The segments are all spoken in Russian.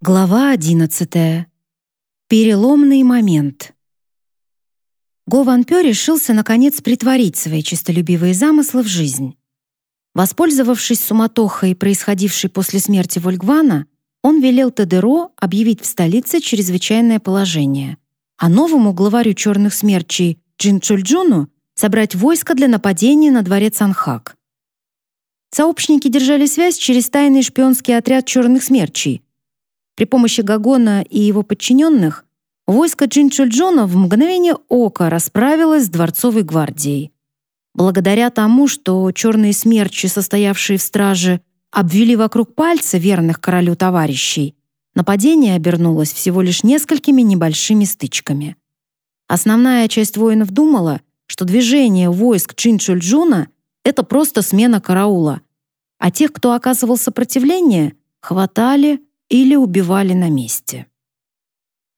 Глава 11. Переломный момент. Го Ван Пё решился наконец притворить свои честолюбивые замыслы в жизнь. Воспользовавшись суматохой, происходившей после смерти Вольгвана, он велел Тедеро объявить в столице чрезвычайное положение, а новому главарю черных смерчей Джин Чульджуну собрать войско для нападения на дворец Анхак. Сообщники держали связь через тайный шпионский отряд черных смерчей — при помощи Гагона и его подчиненных войско Джинчульджона в мгновение ока расправилось с дворцовой гвардией. Благодаря тому, что черные смерчи, состоявшие в страже, обвели вокруг пальца верных королю товарищей, нападение обернулось всего лишь несколькими небольшими стычками. Основная часть воинов думала, что движение войск Чинчульджуна — это просто смена караула, а тех, кто оказывал сопротивление, хватали, или убивали на месте.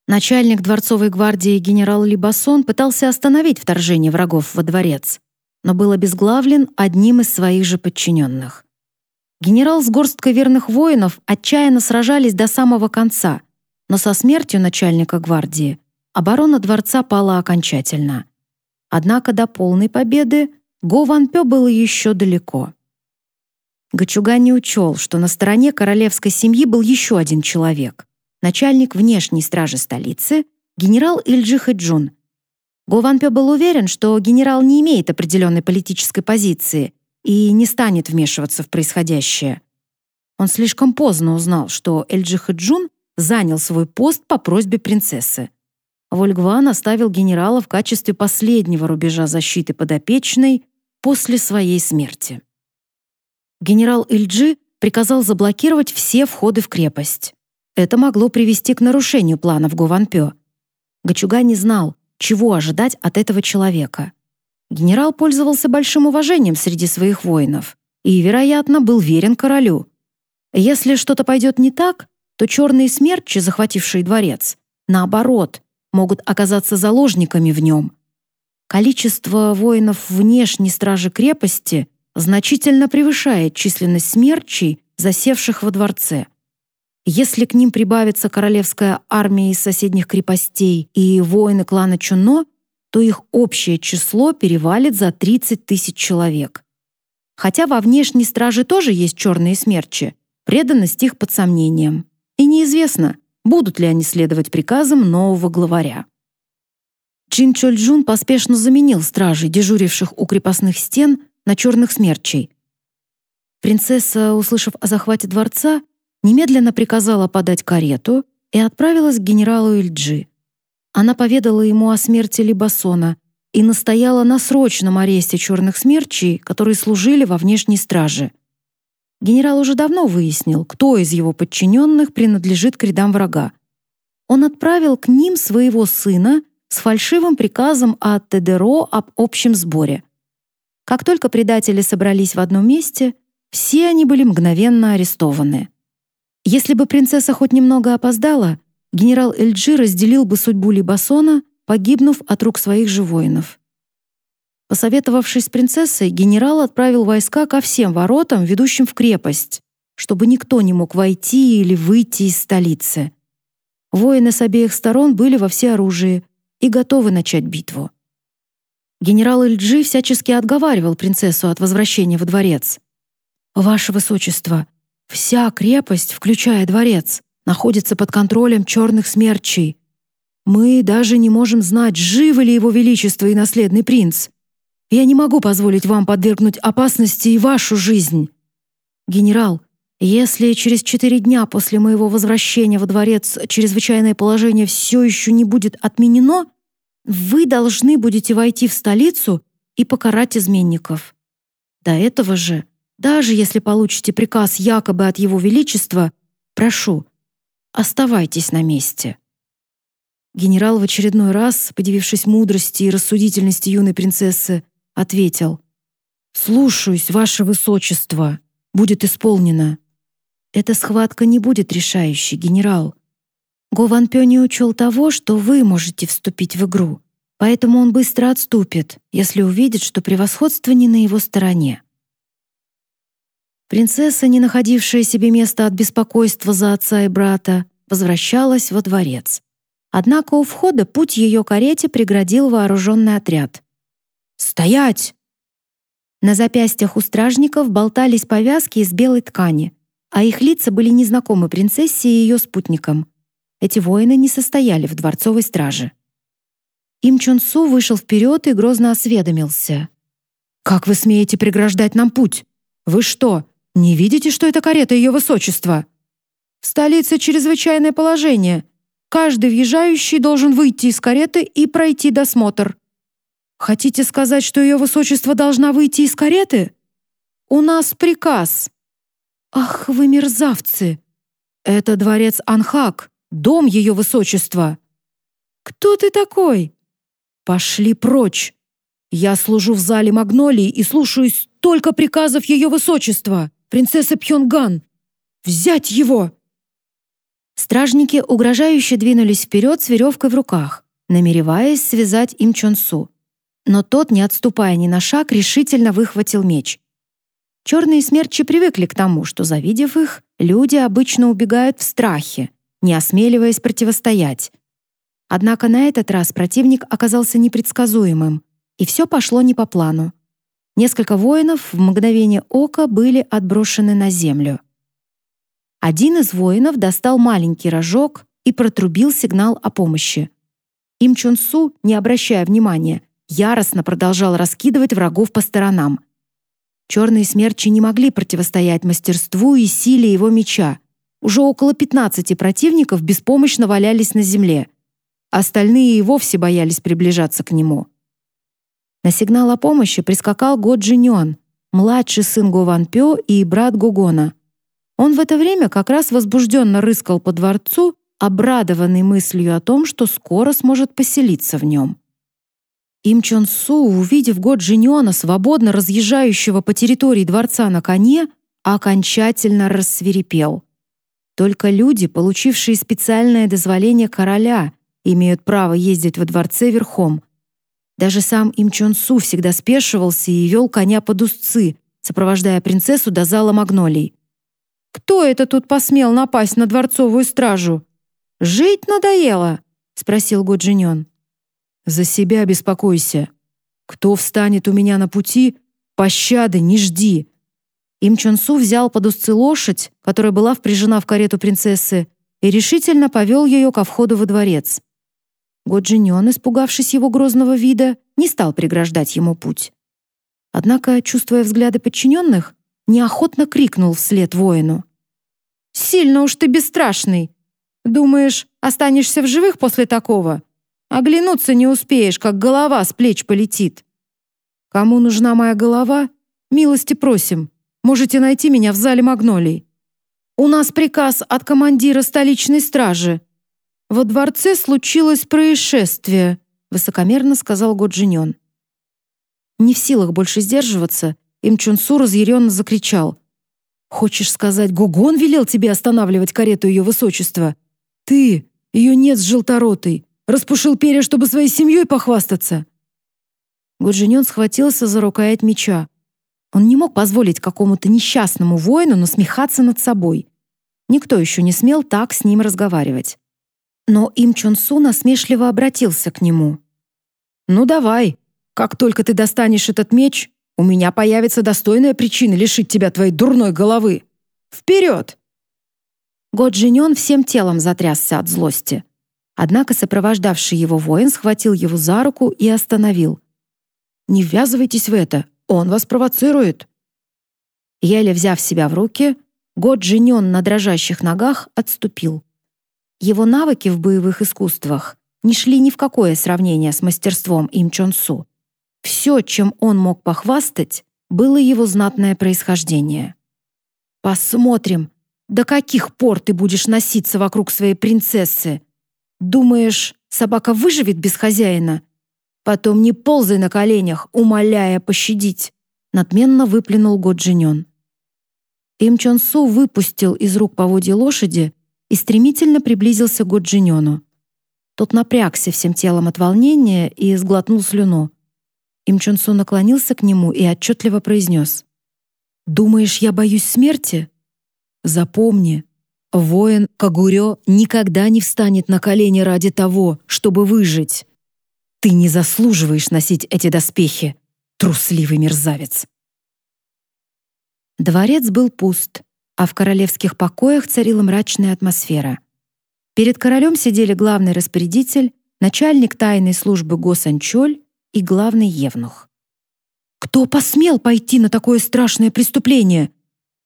Начальник дворцовой гвардии генерал Либасон пытался остановить вторжение врагов во дворец, но был обезглавлен одним из своих же подчиненных. Генерал с горсткой верных воинов отчаянно сражались до самого конца, но со смертью начальника гвардии оборона дворца пала окончательно. Однако до полной победы Го Ван Пё было еще далеко. Гачуга не учел, что на стороне королевской семьи был еще один человек — начальник внешней стражи столицы, генерал Ильджи Хэджун. Го Ван Пё был уверен, что генерал не имеет определенной политической позиции и не станет вмешиваться в происходящее. Он слишком поздно узнал, что Эльджи Хэджун занял свой пост по просьбе принцессы. Вольгван оставил генерала в качестве последнего рубежа защиты подопечной после своей смерти генерал Ильджи приказал заблокировать все входы в крепость. Это могло привести к нарушению планов Гуванпё. Гачуга не знал, чего ожидать от этого человека. Генерал пользовался большим уважением среди своих воинов и, вероятно, был верен королю. Если что-то пойдет не так, то черные смерчи, захватившие дворец, наоборот, могут оказаться заложниками в нем. Количество воинов внешней стражи крепости значительно превышает численность смерчей, засевших во дворце. Если к ним прибавится королевская армия из соседних крепостей и воины клана Чуно, то их общее число перевалит за 30 тысяч человек. Хотя во внешней страже тоже есть черные смерчи, преданность их под сомнением. И неизвестно, будут ли они следовать приказам нового главаря. Чин Чольджун поспешно заменил стражей, дежуривших у крепостных стен, на черных смерчей. Принцесса, услышав о захвате дворца, немедленно приказала подать карету и отправилась к генералу Ильджи. Она поведала ему о смерти Либасона и настояла на срочном аресте черных смерчей, которые служили во внешней страже. Генерал уже давно выяснил, кто из его подчиненных принадлежит к рядам врага. Он отправил к ним своего сына с фальшивым приказом от Тедеро об общем сборе. Как только предатели собрались в одном месте, все они были мгновенно арестованы. Если бы принцесса хоть немного опоздала, генерал Эльджи разделил бы судьбу Либасона, погибнув от рук своих же воинов. Посоветовавшись с принцессой, генерал отправил войска ко всем воротам, ведущим в крепость, чтобы никто не мог войти или выйти из столицы. Воины с обеих сторон были во всеоружии и готовы начать битву. Генерал Ильджи всячески отговаривал принцессу от возвращения во дворец. «Ваше Высочество, вся крепость, включая дворец, находится под контролем черных смерчей. Мы даже не можем знать, живы ли его величество и наследный принц. Я не могу позволить вам подвергнуть опасности и вашу жизнь. Генерал, если через четыре дня после моего возвращения во дворец чрезвычайное положение все еще не будет отменено, вы должны будете войти в столицу и покарать изменников. До этого же, даже если получите приказ якобы от Его Величества, прошу, оставайтесь на месте». Генерал в очередной раз, подивившись мудрости и рассудительности юной принцессы, ответил «Слушаюсь, ваше высочество, будет исполнено». «Эта схватка не будет решающей, генерал. Го Пё не учел того, что вы можете вступить в игру, поэтому он быстро отступит, если увидит, что превосходство не на его стороне. Принцесса, не находившая себе места от беспокойства за отца и брата, возвращалась во дворец. Однако у входа путь ее карете преградил вооруженный отряд. «Стоять!» На запястьях у стражников болтались повязки из белой ткани, а их лица были незнакомы принцессе и ее спутникам. Эти воины не состояли в дворцовой страже. Им Чун Су вышел вперед и грозно осведомился. «Как вы смеете преграждать нам путь? Вы что, не видите, что это карета Ее Высочества?» «В столице чрезвычайное положение. Каждый въезжающий должен выйти из кареты и пройти досмотр». «Хотите сказать, что Ее Высочество должна выйти из кареты?» «У нас приказ». «Ах, вы мерзавцы! Это дворец Анхак, дом Ее Высочества». «Кто ты такой?» «Пошли прочь! Я служу в зале Магнолии и слушаюсь только приказов Ее Высочества, принцессы Пхёнган. Взять его!» Стражники угрожающе двинулись вперед с веревкой в руках, намереваясь связать им Чонсу. Но тот, не отступая ни на шаг, решительно выхватил меч. Черные смерчи привыкли к тому, что, завидев их, люди обычно убегают в страхе, не осмеливаясь противостоять. Однако на этот раз противник оказался непредсказуемым, и все пошло не по плану. Несколько воинов в мгновение ока были отброшены на землю. Один из воинов достал маленький рожок и протрубил сигнал о помощи. Им Чун Су, не обращая внимания, яростно продолжал раскидывать врагов по сторонам. Черные смерчи не могли противостоять мастерству и силе его меча. Уже около 15 противников беспомощно валялись на земле — Остальные и вовсе боялись приближаться к нему. На сигнал о помощи прискакал Го Джиньон, младший сын Го Ван Пё и брат Гугона. Он в это время как раз возбужденно рыскал по дворцу, обрадованный мыслью о том, что скоро сможет поселиться в нем. Им Чон Су, увидев Го Джиньона, свободно разъезжающего по территории дворца на коне, окончательно рассверепел. Только люди, получившие специальное дозволение короля имеют право ездить во дворце верхом. Даже сам Им Чон Су всегда спешивался и вел коня под узцы, сопровождая принцессу до зала магнолий. «Кто это тут посмел напасть на дворцовую стражу? Жить надоело?» — спросил Годжинён. «За себя беспокойся. Кто встанет у меня на пути, пощады не жди». Им Чон Су взял под узцы лошадь, которая была впряжена в карету принцессы, и решительно повел ее ко входу во дворец. Годжинён, испугавшись его грозного вида, не стал преграждать ему путь. Однако, чувствуя взгляды подчиненных, неохотно крикнул вслед воину. «Сильно уж ты бесстрашный! Думаешь, останешься в живых после такого? Оглянуться не успеешь, как голова с плеч полетит. Кому нужна моя голова? Милости просим. Можете найти меня в зале магнолий. У нас приказ от командира столичной стражи «Во дворце случилось происшествие», — высокомерно сказал Годжинён. Не в силах больше сдерживаться, Им Чунсу разъяренно закричал. «Хочешь сказать, Гугон велел тебе останавливать карету ее высочества? Ты, ее нет с желторотой, распушил перья, чтобы своей семьей похвастаться!» Годжинён схватился за рукоять меча. Он не мог позволить какому-то несчастному воину насмехаться над собой. Никто еще не смел так с ним разговаривать. Но Им Чон Су насмешливо обратился к нему. «Ну давай, как только ты достанешь этот меч, у меня появится достойная причина лишить тебя твоей дурной головы. Вперед!» Год Женён всем телом затрясся от злости. Однако сопровождавший его воин схватил его за руку и остановил. «Не ввязывайтесь в это, он вас провоцирует». Еле взяв себя в руки, Год Женён на дрожащих ногах отступил. Его навыки в боевых искусствах не шли ни в какое сравнение с мастерством Им Чон Су. Все, чем он мог похвастать, было его знатное происхождение. «Посмотрим, до каких пор ты будешь носиться вокруг своей принцессы. Думаешь, собака выживет без хозяина? Потом не ползай на коленях, умоляя пощадить», надменно выплюнул Годжинён. Им Чон Су выпустил из рук поводья лошади и стремительно приблизился к Годжинёну. Тот напрягся всем телом от волнения и сглотнул слюну. Им Чон Су наклонился к нему и отчетливо произнес. «Думаешь, я боюсь смерти? Запомни, Воин Кагурё никогда не встанет на колени ради того, чтобы выжить. Ты не заслуживаешь носить эти доспехи, трусливый мерзавец. Дворец был пуст, а в королевских покоях царила мрачная атмосфера. Перед королем сидели главный распорядитель, начальник тайной службы Госанчоль и главный евнух. Кто посмел пойти на такое страшное преступление?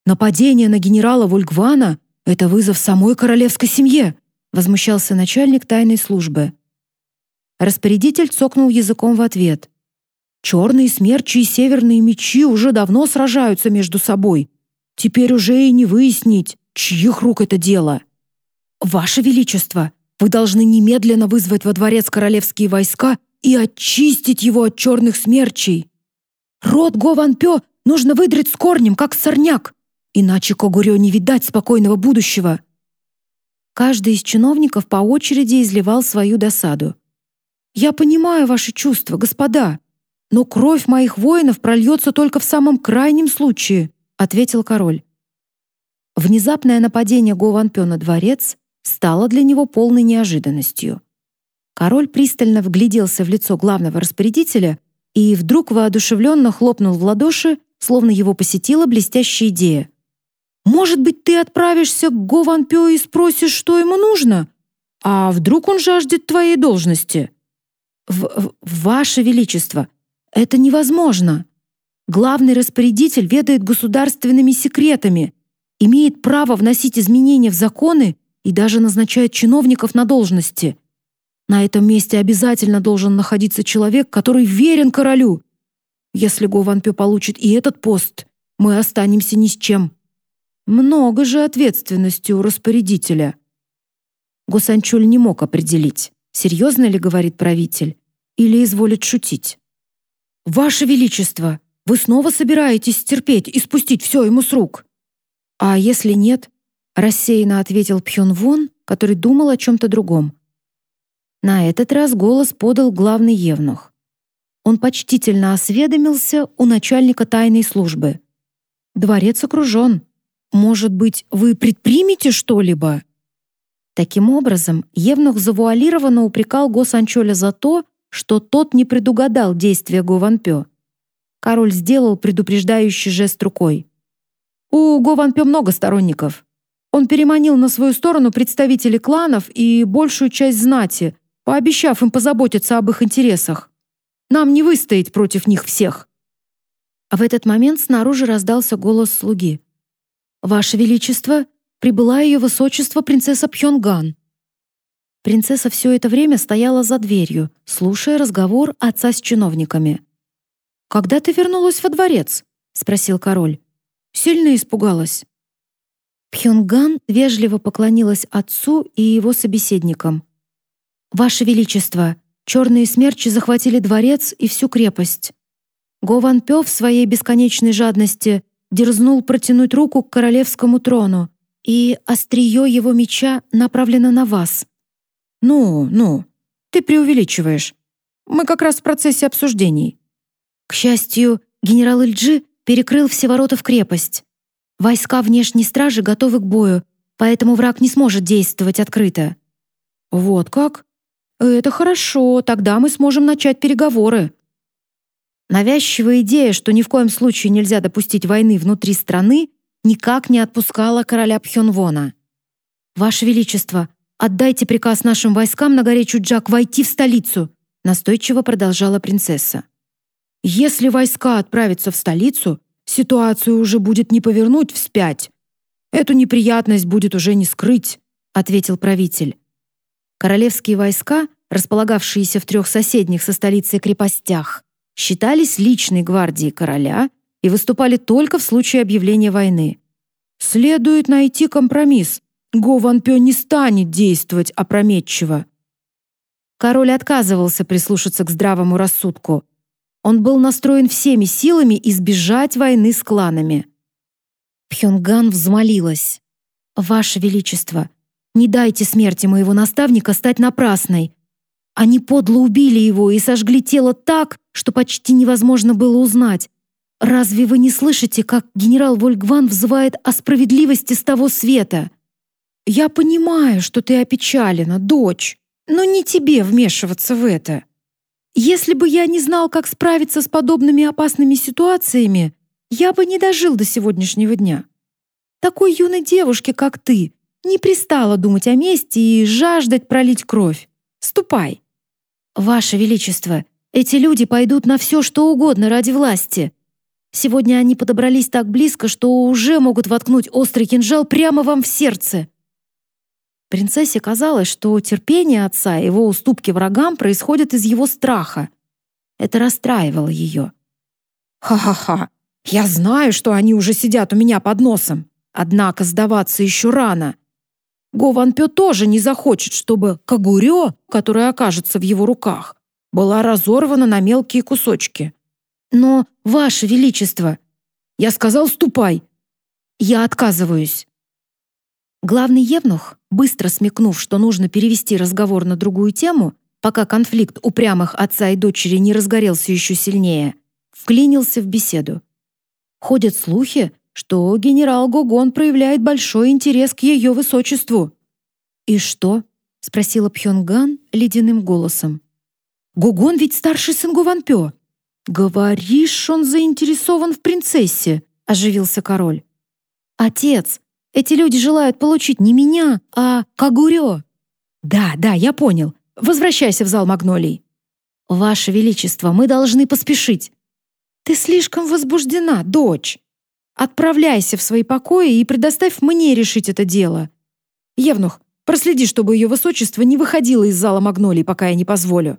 Нападение на генерала Вольгвана — это вызов самой королевской семье, возмущался начальник тайной службы. Распорядитель цокнул языком в ответ. Черные смерчи и северные мечи уже давно сражаются между собой. Теперь уже и не выяснить, чьих рук это дело. Ваше Величество, вы должны немедленно вызвать во дворец королевские войска и очистить его от черных смерчей. Род Гованпё нужно выдрать с корнем, как сорняк, иначе Когурё не видать спокойного будущего. Каждый из чиновников по очереди изливал свою досаду. «Я понимаю ваши чувства, господа, но кровь моих воинов прольется только в самом крайнем случае», ответил король. Внезапное нападение Го Ван Пё на дворец стало для него полной неожиданностью. Король пристально вгляделся в лицо главного распорядителя и вдруг воодушевленно хлопнул в ладоши, словно его посетила блестящая идея. «Может быть, ты отправишься к Го Ван Пё и спросишь, что ему нужно? А вдруг он жаждет твоей должности?» В, «Ваше Величество, это невозможно. Главный распорядитель ведает государственными секретами, имеет право вносить изменения в законы и даже назначает чиновников на должности. На этом месте обязательно должен находиться человек, который верен королю. Если Го Ван Пё получит и этот пост, мы останемся ни с чем. Много же ответственности у распорядителя. Гусанчуль не мог определить, серьезно ли говорит правитель или изволит шутить. «Ваше Величество, вы снова собираетесь стерпеть и спустить все ему с рук?» «А если нет?» — рассеянно ответил Пхён Вон, который думал о чем-то другом. На этот раз голос подал главный евнух. Он почтительно осведомился у начальника тайной службы. «Дворец окружен. Может быть, вы предпримете что-либо?» Таким образом, Евнух завуалированно упрекал Госанчоля за то, что тот не предугадал действия Гованпё. Король сделал предупреждающий жест рукой. У Гованпё много сторонников. Он переманил на свою сторону представителей кланов и большую часть знати, пообещав им позаботиться об их интересах. Нам не выстоять против них всех. А в этот момент снаружи раздался голос слуги. «Ваше Величество, прибыла ее высочество принцесса Пхёнган». Принцесса все это время стояла за дверью, слушая разговор отца с чиновниками. «Когда ты вернулась во дворец?» — спросил король. «Сильно испугалась?» Пхёнган вежливо поклонилась отцу и его собеседникам. «Ваше Величество, черные смерчи захватили дворец и всю крепость. Гован Пё в своей бесконечной жадности дерзнул протянуть руку к королевскому трону, и острие его меча направлено на вас. «Ну, ну, ты преувеличиваешь. Мы как раз в процессе обсуждений». К счастью, генерал Ильджи перекрыл все ворота в крепость. Войска внешней стражи готовы к бою, поэтому враг не сможет действовать открыто. «Вот как? Это хорошо, тогда мы сможем начать переговоры». Навязчивая идея, что ни в коем случае нельзя допустить войны внутри страны, никак не отпускала короля Пхёнвона. «Ваше Величество, «Отдайте приказ нашим войскам на горе Чуджак войти в столицу», настойчиво продолжала принцесса. «Если войска отправятся в столицу, ситуацию уже будет не повернуть вспять. Эту неприятность будет уже не скрыть», ответил правитель. Королевские войска, располагавшиеся в трех соседних со столицей крепостях, считались личной гвардией короля и выступали только в случае объявления войны. Следует найти компромисс, Го Ван Пё не станет действовать опрометчиво. Король отказывался прислушаться к здравому рассудку. Он был настроен всеми силами избежать войны с кланами. Пхёнган взмолилась. «Ваше Величество, не дайте смерти моего наставника стать напрасной. Они подло убили его и сожгли тело так, что почти невозможно было узнать. Разве вы не слышите, как генерал Вольгван взывает о справедливости с того света?» «Я понимаю, что ты опечалена, дочь, но не тебе вмешиваться в это. Если бы я не знал, как справиться с подобными опасными ситуациями, я бы не дожил до сегодняшнего дня. Такой юной девушке, как ты, не пристало думать о мести и жаждать пролить кровь. Ступай. Ваше Величество, эти люди пойдут на все, что угодно ради власти. Сегодня они подобрались так близко, что уже могут воткнуть острый кинжал прямо вам в сердце. Принцессе казалось, что терпение отца и его уступки врагам происходят из его страха. Это расстраивало ее. «Ха-ха-ха! Я знаю, что они уже сидят у меня под носом. Однако сдаваться еще рано. Го Ван Пё тоже не захочет, чтобы Кагурё, которая окажется в его руках, была разорвана на мелкие кусочки. Но, Ваше Величество, я сказал, ступай. Я отказываюсь. Главный евнух, быстро смекнув, что нужно перевести разговор на другую тему, пока конфликт упрямых отца и дочери не разгорелся еще сильнее, вклинился в беседу. Ходят слухи, что генерал Гогон проявляет большой интерес к ее высочеству. «И что?» — спросила Пхёнган ледяным голосом. «Гогон ведь старший сын Гуванпё. Говоришь, он заинтересован в принцессе», — оживился король. «Отец, эти люди желают получить не меня, а Кагурё». «Да, да, я понял. Возвращайся в зал магнолий». «Ваше Величество, мы должны поспешить». «Ты слишком возбуждена, дочь. Отправляйся в свои покои и предоставь мне решить это дело. Евнух, проследи, чтобы ее высочество не выходило из зала магнолий, пока я не позволю».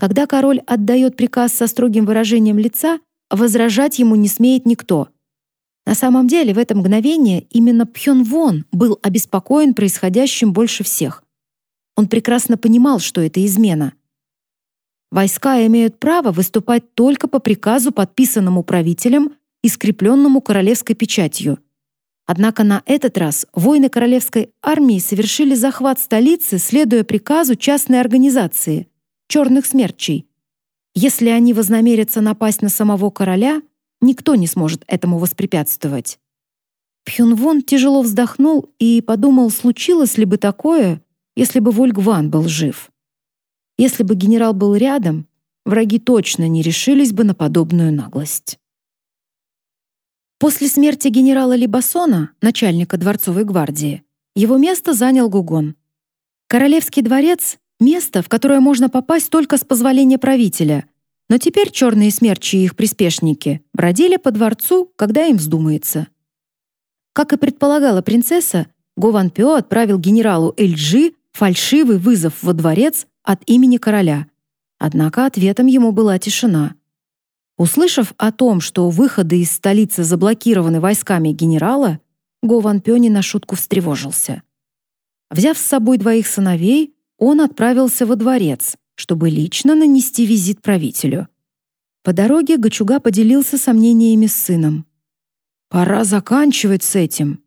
Когда король отдает приказ со строгим выражением лица, возражать ему не смеет никто — на самом деле, в это мгновение именно Пхён Вон был обеспокоен происходящим больше всех. Он прекрасно понимал, что это измена. Войска имеют право выступать только по приказу, подписанному правителем и скрепленному королевской печатью. Однако на этот раз воины королевской армии совершили захват столицы, следуя приказу частной организации — «Черных смерчей». Если они вознамерятся напасть на самого короля — Никто не сможет этому воспрепятствовать. Пхюнвон тяжело вздохнул и подумал, случилось ли бы такое, если бы Вольгван был жив. Если бы генерал был рядом, враги точно не решились бы на подобную наглость. После смерти генерала Либасона, начальника дворцовой гвардии, его место занял Гугон. Королевский дворец — место, в которое можно попасть только с позволения правителя, но теперь черные смерчи и их приспешники бродили по дворцу, когда им вздумается. Как и предполагала принцесса, Гован Пё отправил генералу Эльджи фальшивый вызов во дворец от имени короля. Однако ответом ему была тишина. Услышав о том, что выходы из столицы заблокированы войсками генерала, Гован Пё не на шутку встревожился. Взяв с собой двоих сыновей, он отправился во дворец, чтобы лично нанести визит правителю. По дороге Гачуга поделился сомнениями с сыном. «Пора заканчивать с этим.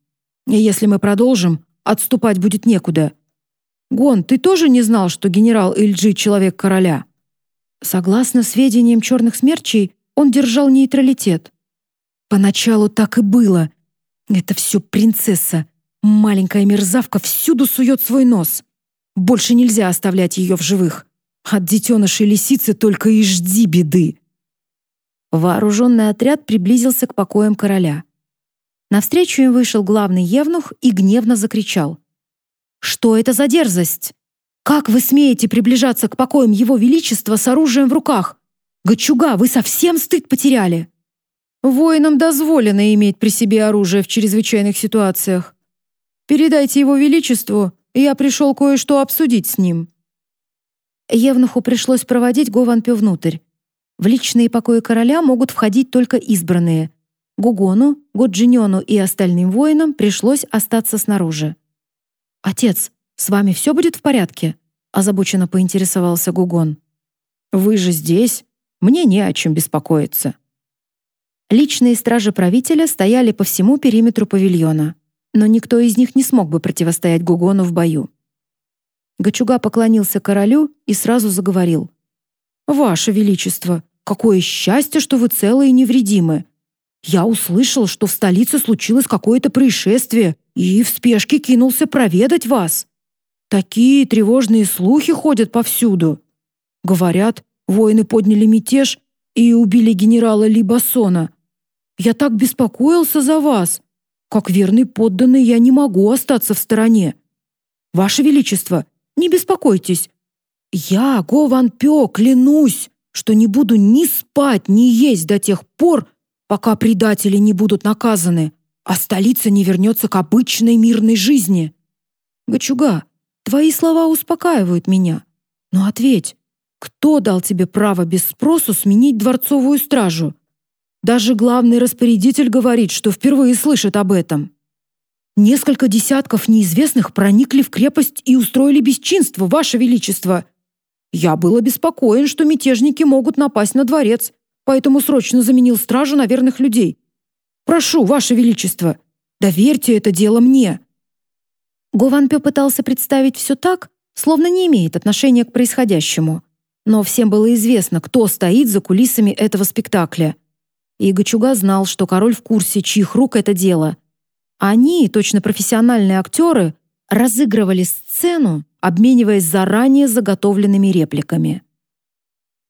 И если мы продолжим, отступать будет некуда. Гон, ты тоже не знал, что генерал Ильджи — человек короля?» Согласно сведениям черных смерчей, он держал нейтралитет. Поначалу так и было. Это все принцесса. Маленькая мерзавка всюду сует свой нос. Больше нельзя оставлять ее в живых. От детенышей лисицы только и жди беды. Вооруженный отряд приблизился к покоям короля. Навстречу им вышел главный евнух и гневно закричал. «Что это за дерзость? Как вы смеете приближаться к покоям его величества с оружием в руках? Гачуга, вы совсем стыд потеряли!» «Воинам дозволено иметь при себе оружие в чрезвычайных ситуациях. Передайте его величеству, я пришел кое-что обсудить с ним», Евнуху пришлось проводить Гованпю внутрь. В личные покои короля могут входить только избранные. Гугону, Годжинёну и остальным воинам пришлось остаться снаружи. «Отец, с вами все будет в порядке?» — озабоченно поинтересовался Гугон. «Вы же здесь. Мне не о чем беспокоиться». Личные стражи правителя стояли по всему периметру павильона, но никто из них не смог бы противостоять Гугону в бою. Гачуга поклонился королю и сразу заговорил. «Ваше Величество, какое счастье, что вы целы и невредимы! Я услышал, что в столице случилось какое-то происшествие, и в спешке кинулся проведать вас. Такие тревожные слухи ходят повсюду. Говорят, воины подняли мятеж и убили генерала Либасона. Я так беспокоился за вас. Как верный подданный я не могу остаться в стороне. Ваше Величество, не беспокойтесь. Я, Гован Пё, клянусь, что не буду ни спать, ни есть до тех пор, пока предатели не будут наказаны, а столица не вернется к обычной мирной жизни. Гачуга, твои слова успокаивают меня. Но ответь, кто дал тебе право без спросу сменить дворцовую стражу? Даже главный распорядитель говорит, что впервые слышит об этом. Несколько десятков неизвестных проникли в крепость и устроили бесчинство, Ваше Величество. Я был обеспокоен, что мятежники могут напасть на дворец, поэтому срочно заменил стражу на верных людей. Прошу, Ваше Величество, доверьте это дело мне». Гованпё пытался представить все так, словно не имеет отношения к происходящему. Но всем было известно, кто стоит за кулисами этого спектакля — и Гачуга знал, что король в курсе, чьих рук это дело. Они, точно профессиональные актеры, разыгрывали сцену, обмениваясь заранее заготовленными репликами.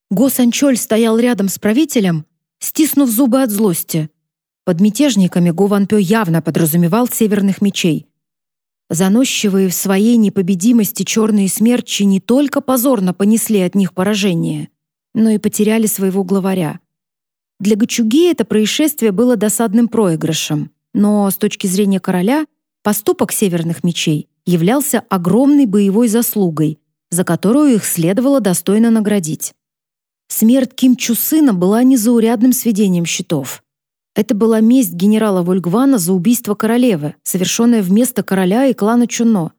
Го Санчоль стоял рядом с правителем, стиснув зубы от злости. Под мятежниками Го Ванпё явно подразумевал северных мечей. Заносчивые в своей непобедимости черные смерчи не только позорно понесли от них поражение, но и потеряли своего главаря. Для Гачуги это происшествие было досадным проигрышем, но с точки зрения короля поступок северных мечей являлся огромной боевой заслугой, за которую их следовало достойно наградить. Смерть Ким Чу сына была незаурядным сведением счетов. Это была месть генерала Вольгвана за убийство королевы, совершенное вместо короля и клана Чуно.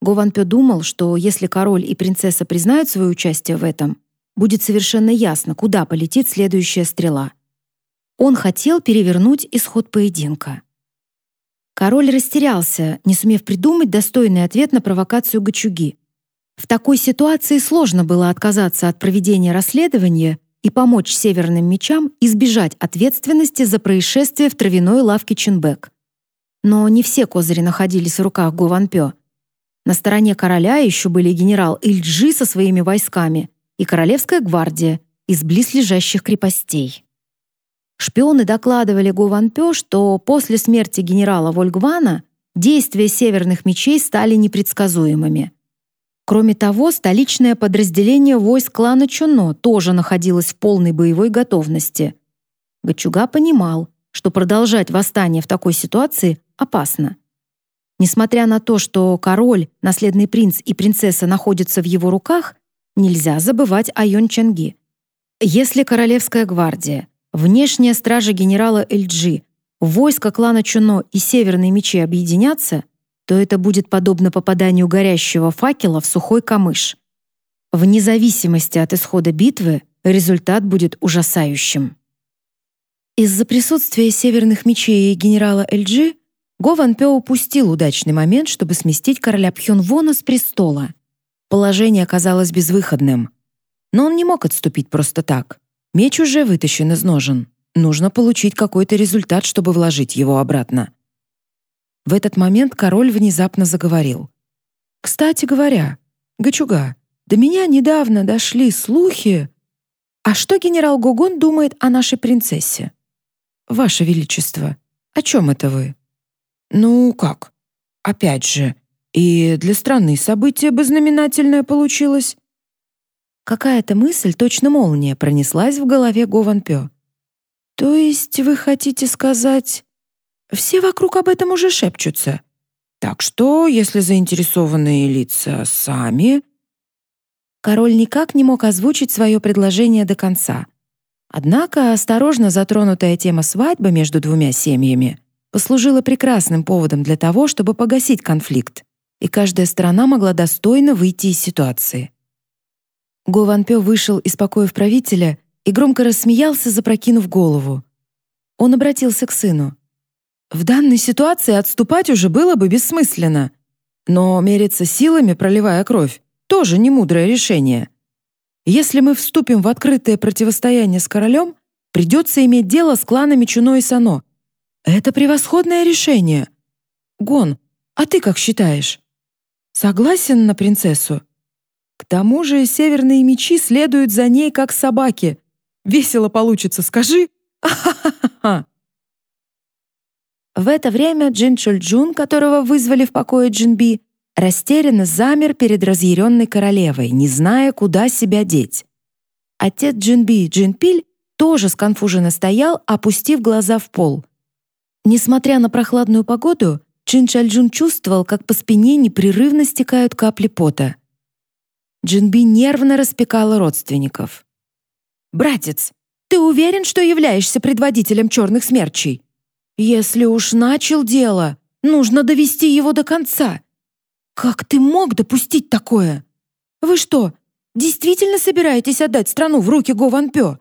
Гован Пё думал, что если король и принцесса признают свое участие в этом, будет совершенно ясно, куда полетит следующая стрела. Он хотел перевернуть исход поединка. Король растерялся, не сумев придумать достойный ответ на провокацию Гачуги. В такой ситуации сложно было отказаться от проведения расследования и помочь северным мечам избежать ответственности за происшествие в травяной лавке Чинбек. Но не все козыри находились в руках Гуванпё. На стороне короля еще были генерал Ильджи со своими войсками и Королевская гвардия из близлежащих крепостей. Шпионы докладывали Гуванпё, что после смерти генерала Вольгвана действия северных мечей стали непредсказуемыми. Кроме того, столичное подразделение войск клана Чуно тоже находилось в полной боевой готовности. Гачуга понимал, что продолжать восстание в такой ситуации опасно. Несмотря на то, что король, наследный принц и принцесса находятся в его руках, Нельзя забывать о Йон Чанги. Если Королевская гвардия, внешняя стража генерала Эльджи, войско клана Чуно и северные мечи объединятся, то это будет подобно попаданию горящего факела в сухой камыш. Вне зависимости от исхода битвы результат будет ужасающим. Из-за присутствия северных мечей и генерала Эльджи Го Ван Пё упустил удачный момент, чтобы сместить короля Пхёнвона с престола. Положение казалось безвыходным. Но он не мог отступить просто так. Меч уже вытащен из ножен. Нужно получить какой-то результат, чтобы вложить его обратно. В этот момент король внезапно заговорил. «Кстати говоря, Гачуга, до меня недавно дошли слухи. А что генерал Гогон думает о нашей принцессе?» «Ваше Величество, о чем это вы?» «Ну как? Опять же, и для страны событие бы знаменательное получилось. Какая-то мысль, точно молния, пронеслась в голове Гован Пё. То есть вы хотите сказать, все вокруг об этом уже шепчутся. Так что, если заинтересованные лица сами... Король никак не мог озвучить свое предложение до конца. Однако осторожно затронутая тема свадьбы между двумя семьями послужила прекрасным поводом для того, чтобы погасить конфликт и каждая сторона могла достойно выйти из ситуации. Го Ван Пё вышел из покоев правителя и громко рассмеялся, запрокинув голову. Он обратился к сыну. «В данной ситуации отступать уже было бы бессмысленно. Но мериться силами, проливая кровь, тоже не мудрое решение. Если мы вступим в открытое противостояние с королем, придется иметь дело с кланами Чуно и Сано. Это превосходное решение. Гон, а ты как считаешь? Согласен на принцессу? К тому же северные мечи следуют за ней, как собаки. Весело получится, скажи. В это время Джин Чульджун, которого вызвали в покое Джинби, растерянно замер перед разъяренной королевой, не зная, куда себя деть. Отец Джинби, Джинпиль, тоже сконфуженно стоял, опустив глаза в пол. Несмотря на прохладную погоду, Чин Чальджун чувствовал, как по спине непрерывно стекают капли пота. Джинби нервно распекала родственников. «Братец, ты уверен, что являешься предводителем черных смерчей? Если уж начал дело, нужно довести его до конца. Как ты мог допустить такое? Вы что, действительно собираетесь отдать страну в руки Го Ван Пё?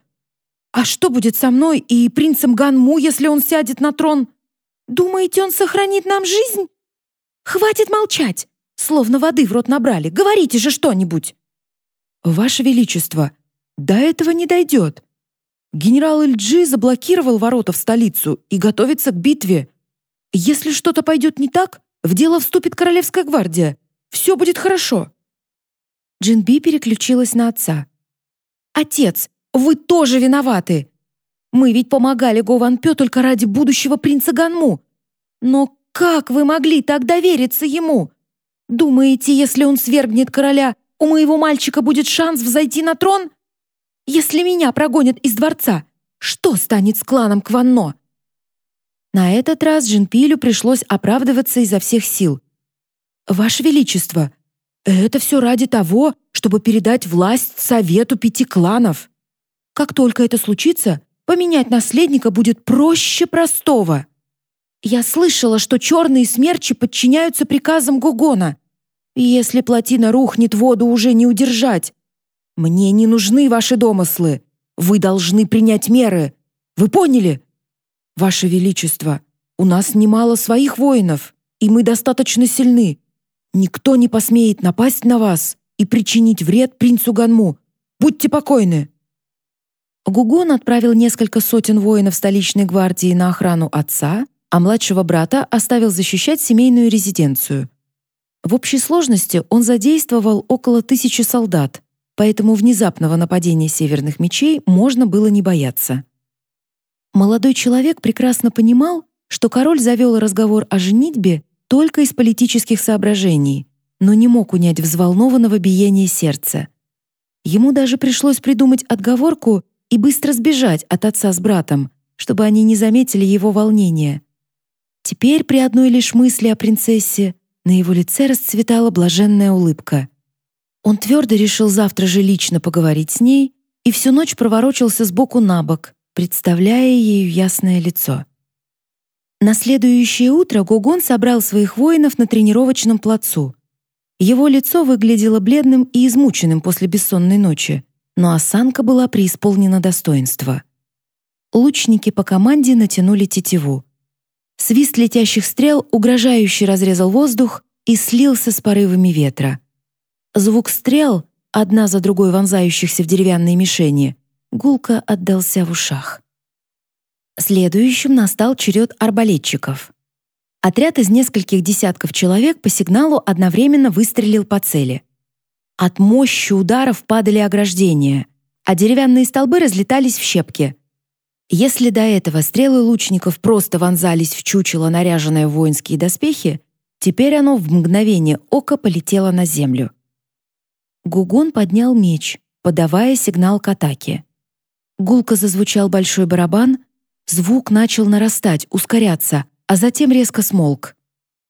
А что будет со мной и принцем Ганму, если он сядет на трон? Думаете, он сохранит нам жизнь? Хватит молчать, словно воды в рот набрали. Говорите же что-нибудь. Ваше Величество, до этого не дойдет. Генерал Эльджи заблокировал ворота в столицу и готовится к битве. Если что-то пойдет не так, в дело вступит Королевская гвардия. Все будет хорошо». Джинби переключилась на отца. «Отец, вы тоже виноваты. Мы ведь помогали Го Ван Пё только ради будущего принца Ганму. Но как вы могли так довериться ему? Думаете, если он свергнет короля, у моего мальчика будет шанс взойти на трон?» Если меня прогонят из дворца, что станет с кланом Кванно?» На этот раз Джинпилю пришлось оправдываться изо всех сил. «Ваше Величество, это все ради того, чтобы передать власть Совету Пяти Кланов. Как только это случится, поменять наследника будет проще простого. Я слышала, что черные смерчи подчиняются приказам Гугона. Если плотина рухнет, воду уже не удержать. Мне не нужны ваши домыслы. Вы должны принять меры. Вы поняли? Ваше Величество, у нас немало своих воинов, и мы достаточно сильны. Никто не посмеет напасть на вас и причинить вред принцу Ганму. Будьте покойны. Гугон отправил несколько сотен воинов столичной гвардии на охрану отца, а младшего брата оставил защищать семейную резиденцию. В общей сложности он задействовал около тысячи солдат, поэтому внезапного нападения северных мечей можно было не бояться. Молодой человек прекрасно понимал, что король завел разговор о женитьбе только из политических соображений, но не мог унять взволнованного биения сердца. Ему даже пришлось придумать отговорку и быстро сбежать от отца с братом, чтобы они не заметили его волнения. Теперь при одной лишь мысли о принцессе на его лице расцветала блаженная улыбка — он твердо решил завтра же лично поговорить с ней и всю ночь проворочился с боку на бок, представляя ею ясное лицо. На следующее утро Гугон собрал своих воинов на тренировочном плацу. Его лицо выглядело бледным и измученным после бессонной ночи, но осанка была преисполнена достоинства. Лучники по команде натянули тетиву. Свист летящих стрел угрожающе разрезал воздух и слился с порывами ветра. Звук стрел, одна за другой вонзающихся в деревянные мишени, гулко отдался в ушах. Следующим настал черед арбалетчиков. Отряд из нескольких десятков человек по сигналу одновременно выстрелил по цели. От мощи ударов падали ограждения, а деревянные столбы разлетались в щепки. Если до этого стрелы лучников просто вонзались в чучело, наряженное в воинские доспехи, теперь оно в мгновение ока полетело на землю. Гугон поднял меч, подавая сигнал к атаке. Гулко зазвучал большой барабан, звук начал нарастать, ускоряться, а затем резко смолк.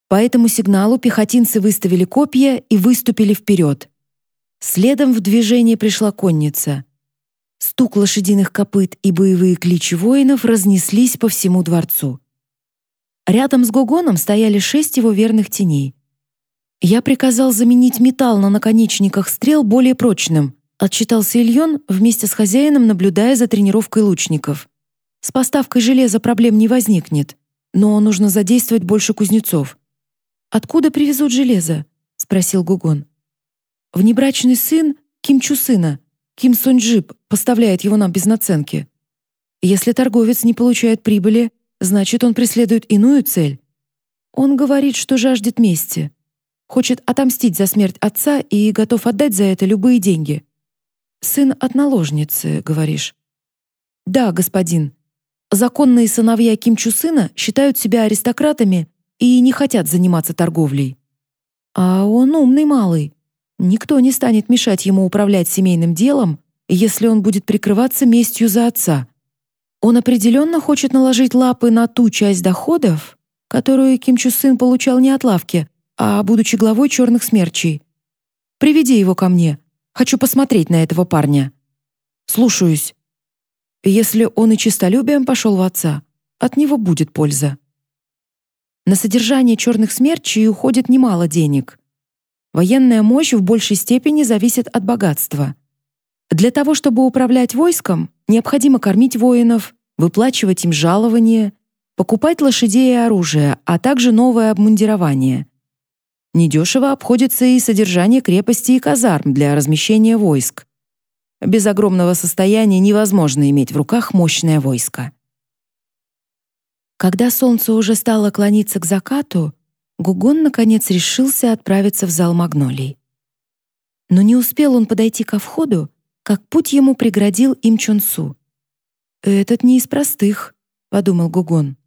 По этому сигналу пехотинцы выставили копья и выступили вперед. Следом в движение пришла конница. Стук лошадиных копыт и боевые кличи воинов разнеслись по всему дворцу. Рядом с Гогоном стояли шесть его верных теней. «Я приказал заменить металл на наконечниках стрел более прочным», отчитался Ильон, вместе с хозяином наблюдая за тренировкой лучников. «С поставкой железа проблем не возникнет, но нужно задействовать больше кузнецов». «Откуда привезут железо?» — спросил Гугон. «Внебрачный сын Ким Чу сына, Ким Сонджип, поставляет его нам без наценки. Если торговец не получает прибыли, значит, он преследует иную цель. Он говорит, что жаждет мести. Хочет отомстить за смерть отца и готов отдать за это любые деньги. Сын от наложницы, говоришь? Да, господин. Законные сыновья Ким Чу сына считают себя аристократами и не хотят заниматься торговлей. А он умный малый. Никто не станет мешать ему управлять семейным делом, если он будет прикрываться местью за отца. Он определенно хочет наложить лапы на ту часть доходов, которую Ким Чу сын получал не от лавки, а будучи главой черных смерчей. Приведи его ко мне. Хочу посмотреть на этого парня. Слушаюсь. Если он и честолюбием пошел в отца, от него будет польза. На содержание черных смерчей уходит немало денег. Военная мощь в большей степени зависит от богатства. Для того, чтобы управлять войском, необходимо кормить воинов, выплачивать им жалования, покупать лошадей и оружие, а также новое обмундирование. Недешево обходится и содержание крепости и казарм для размещения войск. Без огромного состояния невозможно иметь в руках мощное войско. Когда солнце уже стало клониться к закату, Гугон наконец решился отправиться в зал магнолий. Но не успел он подойти ко входу, как путь ему преградил Им Чон Су. «Этот не из простых», — подумал Гугон.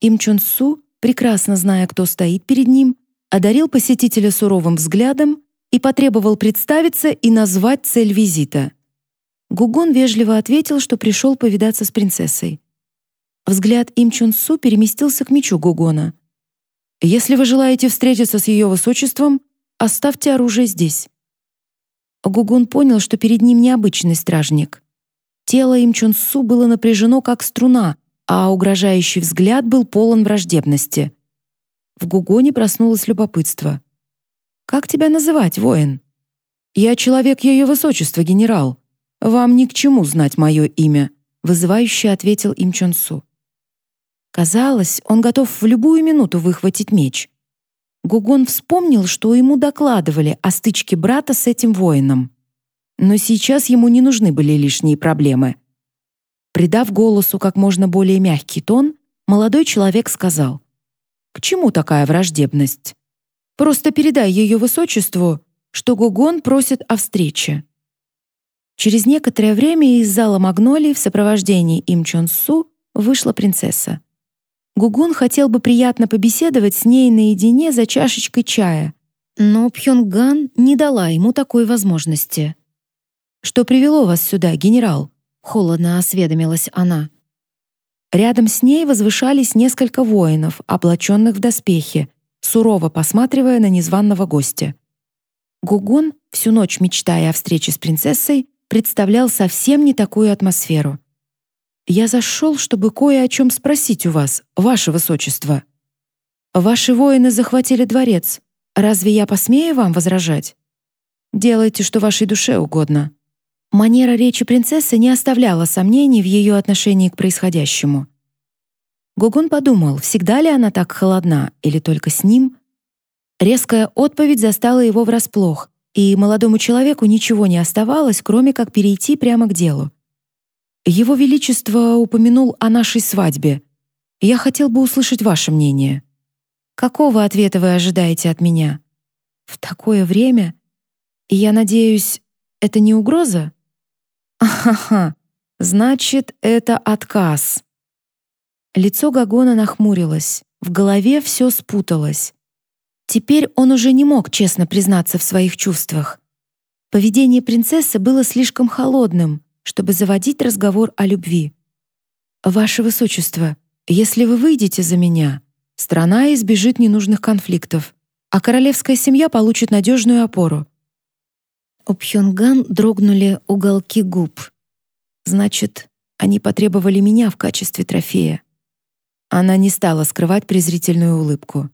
Им Чон Су, прекрасно зная, кто стоит перед ним, одарил посетителя суровым взглядом и потребовал представиться и назвать цель визита. Гугон вежливо ответил, что пришел повидаться с принцессой. Взгляд Им Чон Су переместился к мечу Гугона. «Если вы желаете встретиться с ее высочеством, оставьте оружие здесь». Гугон понял, что перед ним необычный стражник. Тело Им Чон было напряжено, как струна, а угрожающий взгляд был полон враждебности — в Гугоне проснулось любопытство. «Как тебя называть, воин?» «Я человек Ее Высочества, генерал. Вам ни к чему знать мое имя», — вызывающе ответил им Чон. Казалось, он готов в любую минуту выхватить меч. Гугон вспомнил, что ему докладывали о стычке брата с этим воином. Но сейчас ему не нужны были лишние проблемы. Придав голосу как можно более мягкий тон, молодой человек сказал: к чему такая враждебность? Просто передай ее высочеству, что Гугон просит о встрече. Через некоторое время из зала магнолий в сопровождении Им Чон Су вышла принцесса. Гугун хотел бы приятно побеседовать с ней наедине за чашечкой чая, но Пхёнган не дала ему такой возможности. «Что привело вас сюда, генерал?» — холодно осведомилась она. Рядом с ней возвышались несколько воинов, облаченных в доспехи, сурово посматривая на незваного гостя. Гугон, всю ночь мечтая о встрече с принцессой, представлял совсем не такую атмосферу. «Я зашел, чтобы кое о чем спросить у вас, ваше высочество. Ваши воины захватили дворец. Разве я посмею вам возражать? Делайте, что вашей душе угодно». Манера речи принцессы не оставляла сомнений в ее отношении к происходящему. Гугун подумал, всегда ли она так холодна или только с ним. Резкая отповедь застала его врасплох, и молодому человеку ничего не оставалось, кроме как перейти прямо к делу. Его величество упомянул о нашей свадьбе. Я хотел бы услышать ваше мнение. Какого ответа вы ожидаете от меня? В такое время? И я надеюсь, это не угроза? Ха-ха. Значит, это отказ. Лицо Гагона нахмурилось, в голове все спуталось. Теперь он уже не мог честно признаться в своих чувствах. Поведение принцессы было слишком холодным, чтобы заводить разговор о любви. «Ваше Высочество, если вы выйдете за меня, страна избежит ненужных конфликтов, а королевская семья получит надежную опору. У Пхёнган дрогнули уголки губ. Значит, они потребовали меня в качестве трофея. Она не стала скрывать презрительную улыбку.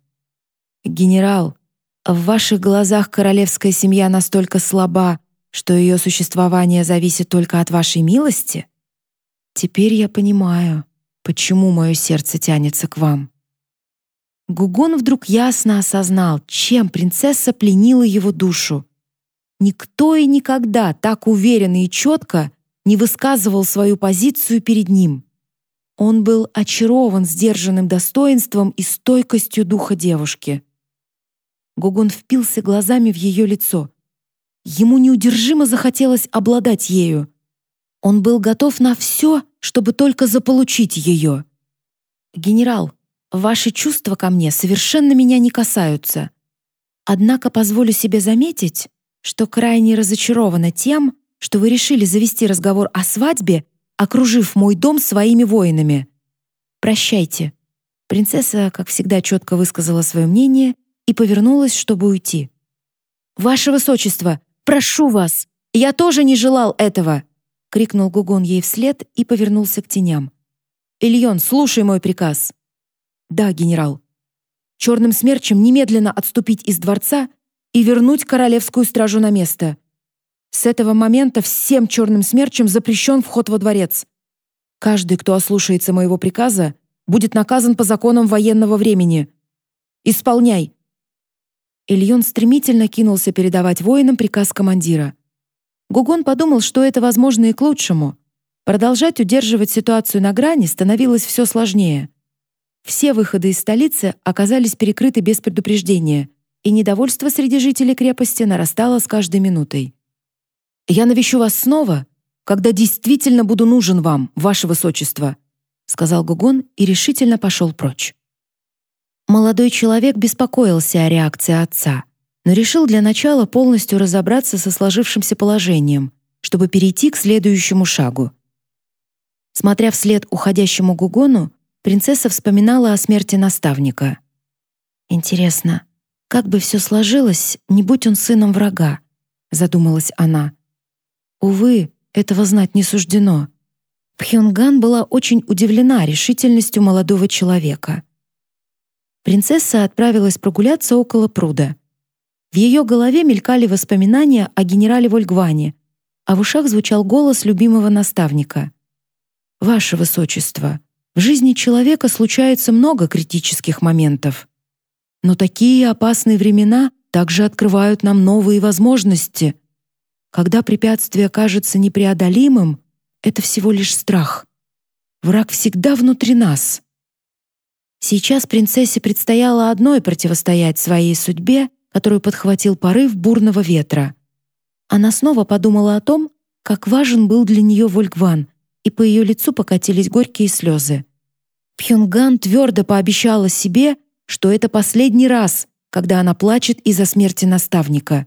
«Генерал, в ваших глазах королевская семья настолько слаба, что ее существование зависит только от вашей милости? Теперь я понимаю, почему мое сердце тянется к вам». Гугон вдруг ясно осознал, чем принцесса пленила его душу. Никто и никогда так уверенно и четко не высказывал свою позицию перед ним. Он был очарован сдержанным достоинством и стойкостью духа девушки. Гугун впился глазами в ее лицо. Ему неудержимо захотелось обладать ею. Он был готов на все, чтобы только заполучить ее. «Генерал, ваши чувства ко мне совершенно меня не касаются. Однако позволю себе заметить, что крайне разочарована тем, что вы решили завести разговор о свадьбе окружив мой дом своими воинами. Прощайте. Принцесса, как всегда, четко высказала свое мнение и повернулась, чтобы уйти. Ваше высочество, прошу вас, я тоже не желал этого, крикнул Гугон ей вслед и повернулся к теням. Ильон, слушай мой приказ. Да, генерал. Черным смерчем немедленно отступить из дворца и вернуть королевскую стражу на место. С этого момента всем черным смерчам запрещен вход во дворец. Каждый, кто ослушается моего приказа, будет наказан по законам военного времени. Исполняй!» Ильон стремительно кинулся передавать воинам приказ командира. Гугон подумал, что это возможно и к лучшему. Продолжать удерживать ситуацию на грани становилось все сложнее. Все выходы из столицы оказались перекрыты без предупреждения, и недовольство среди жителей крепости нарастало с каждой минутой. «Я навещу вас снова, когда действительно буду нужен вам, ваше высочество», сказал Гугон и решительно пошел прочь. Молодой человек беспокоился о реакции отца, но решил для начала полностью разобраться со сложившимся положением, чтобы перейти к следующему шагу. Смотря вслед уходящему Гугону, принцесса вспоминала о смерти наставника. «Интересно, как бы все сложилось, не будь он сыном врага», задумалась она. Увы, этого знать не суждено. Пхёнган была очень удивлена решительностью молодого человека. Принцесса отправилась прогуляться около пруда. В ее голове мелькали воспоминания о генерале Вольгване, а в ушах звучал голос любимого наставника. «Ваше Высочество, в жизни человека случается много критических моментов. Но такие опасные времена также открывают нам новые возможности», когда препятствие кажется непреодолимым, это всего лишь страх. Враг всегда внутри нас. Сейчас принцессе предстояло одной противостоять своей судьбе, которую подхватил порыв бурного ветра. Она снова подумала о том, как важен был для нее Вольгван, и по ее лицу покатились горькие слезы. Пхёнган твердо пообещала себе, что это последний раз, когда она плачет из-за смерти наставника.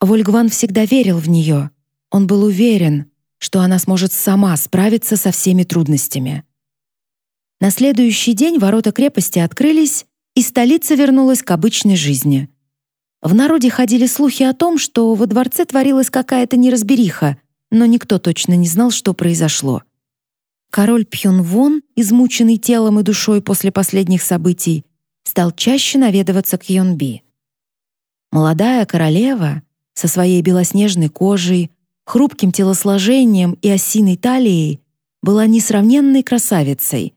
Вольгван всегда верил в нее. Он был уверен, что она сможет сама справиться со всеми трудностями. На следующий день ворота крепости открылись, и столица вернулась к обычной жизни. В народе ходили слухи о том, что во дворце творилась какая-то неразбериха, но никто точно не знал, что произошло. Король Пхёнвон, измученный телом и душой после последних событий, стал чаще наведываться к Йонби. Молодая королева, со своей белоснежной кожей, хрупким телосложением и осиной талией была несравненной красавицей.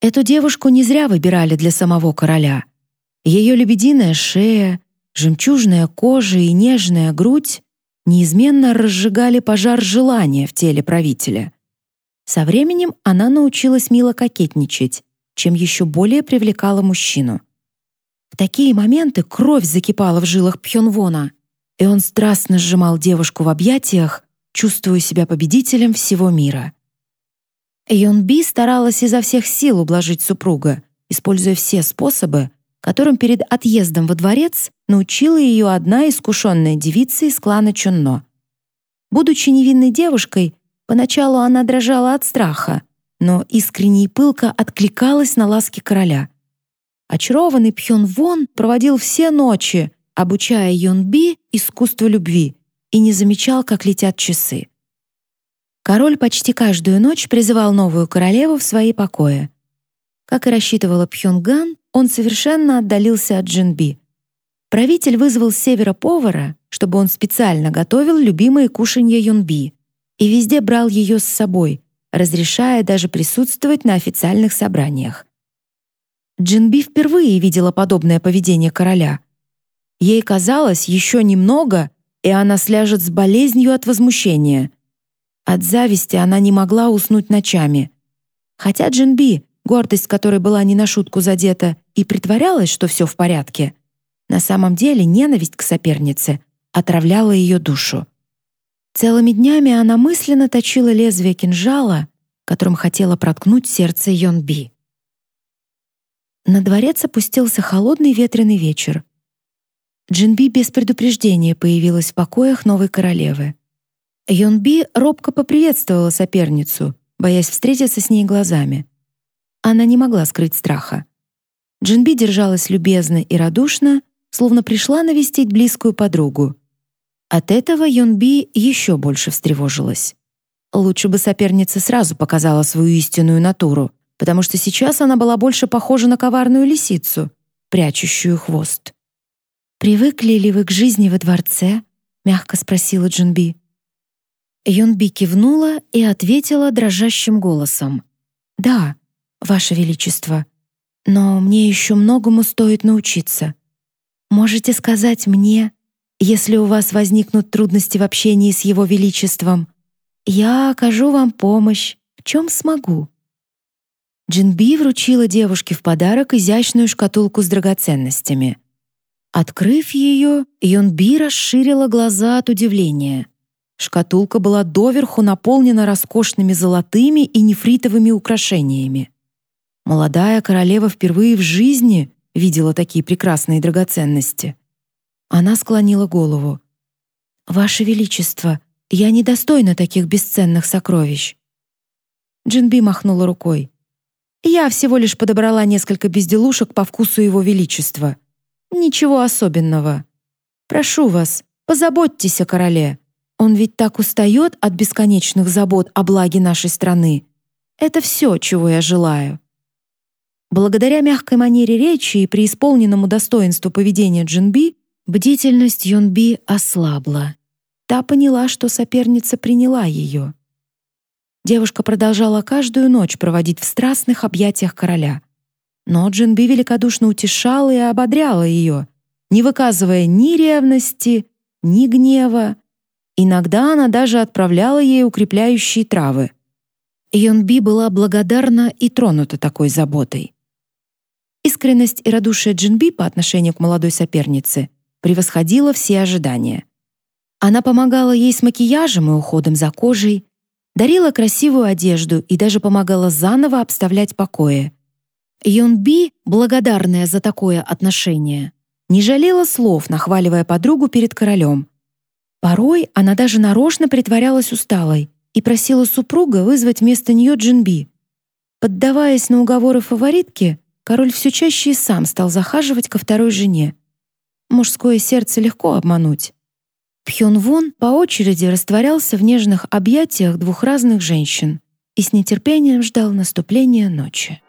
Эту девушку не зря выбирали для самого короля. Ее лебединая шея, жемчужная кожа и нежная грудь неизменно разжигали пожар желания в теле правителя. Со временем она научилась мило кокетничать, чем еще более привлекала мужчину. В такие моменты кровь закипала в жилах Пхёнвона, и он страстно сжимал девушку в объятиях, чувствуя себя победителем всего мира. Йонби старалась изо всех сил ублажить супруга, используя все способы, которым перед отъездом во дворец научила ее одна искушенная девица из клана Чунно. Будучи невинной девушкой, поначалу она дрожала от страха, но искренне и пылко откликалась на ласки короля. Очарованный Пхён Вон проводил все ночи, обучая Юнби искусству любви, и не замечал, как летят часы. Король почти каждую ночь призывал новую королеву в свои покои. Как и рассчитывала Пхёнган, он совершенно отдалился от Джинби. Правитель вызвал с севера повара, чтобы он специально готовил любимые кушанья Юнби и везде брал ее с собой, разрешая даже присутствовать на официальных собраниях. Джинби впервые видела подобное поведение короля — Ей казалось, еще немного, и она сляжет с болезнью от возмущения. От зависти она не могла уснуть ночами. Хотя Джинби, гордость которой была не на шутку задета, и притворялась, что все в порядке, на самом деле ненависть к сопернице отравляла ее душу. Целыми днями она мысленно точила лезвие кинжала, которым хотела проткнуть сердце Йонби. На дворец опустился холодный ветреный вечер. Джинби без предупреждения появилась в покоях новой королевы. Йонби робко поприветствовала соперницу, боясь встретиться с ней глазами. Она не могла скрыть страха. Джинби держалась любезно и радушно, словно пришла навестить близкую подругу. От этого Йонби еще больше встревожилась. Лучше бы соперница сразу показала свою истинную натуру, потому что сейчас она была больше похожа на коварную лисицу, прячущую хвост. «Привыкли ли вы к жизни во дворце?» — мягко спросила Джунби. Йонби кивнула и ответила дрожащим голосом. «Да, Ваше Величество, но мне еще многому стоит научиться. Можете сказать мне, если у вас возникнут трудности в общении с Его Величеством, я окажу вам помощь, в чем смогу». Джинби вручила девушке в подарок изящную шкатулку с драгоценностями. Открыв ее, Йонби расширила глаза от удивления. Шкатулка была доверху наполнена роскошными золотыми и нефритовыми украшениями. Молодая королева впервые в жизни видела такие прекрасные драгоценности. Она склонила голову. «Ваше Величество, я недостойна таких бесценных сокровищ». Джинби махнула рукой. «Я всего лишь подобрала несколько безделушек по вкусу Его Величества. Ничего особенного. Прошу вас, позаботьтесь о короле. Он ведь так устает от бесконечных забот о благе нашей страны. Это все, чего я желаю». Благодаря мягкой манере речи и преисполненному достоинству поведения Джинби, бдительность Юнби ослабла. Та поняла, что соперница приняла ее. Девушка продолжала каждую ночь проводить в страстных объятиях короля. Но Джинби великодушно утешала и ободряла ее, не выказывая ни ревности, ни гнева. Иногда она даже отправляла ей укрепляющие травы. Йонби была благодарна и тронута такой заботой. Искренность и радушие Джинби по отношению к молодой сопернице превосходила все ожидания. Она помогала ей с макияжем и уходом за кожей, дарила красивую одежду и даже помогала заново обставлять покои. Йонби, благодарная за такое отношение, не жалела слов, нахваливая подругу перед королем. Порой она даже нарочно притворялась усталой и просила супруга вызвать вместо нее Джинби. Поддаваясь на уговоры фаворитки, король все чаще и сам стал захаживать ко второй жене. Мужское сердце легко обмануть. Пхён Вон по очереди растворялся в нежных объятиях двух разных женщин и с нетерпением ждал наступления ночи.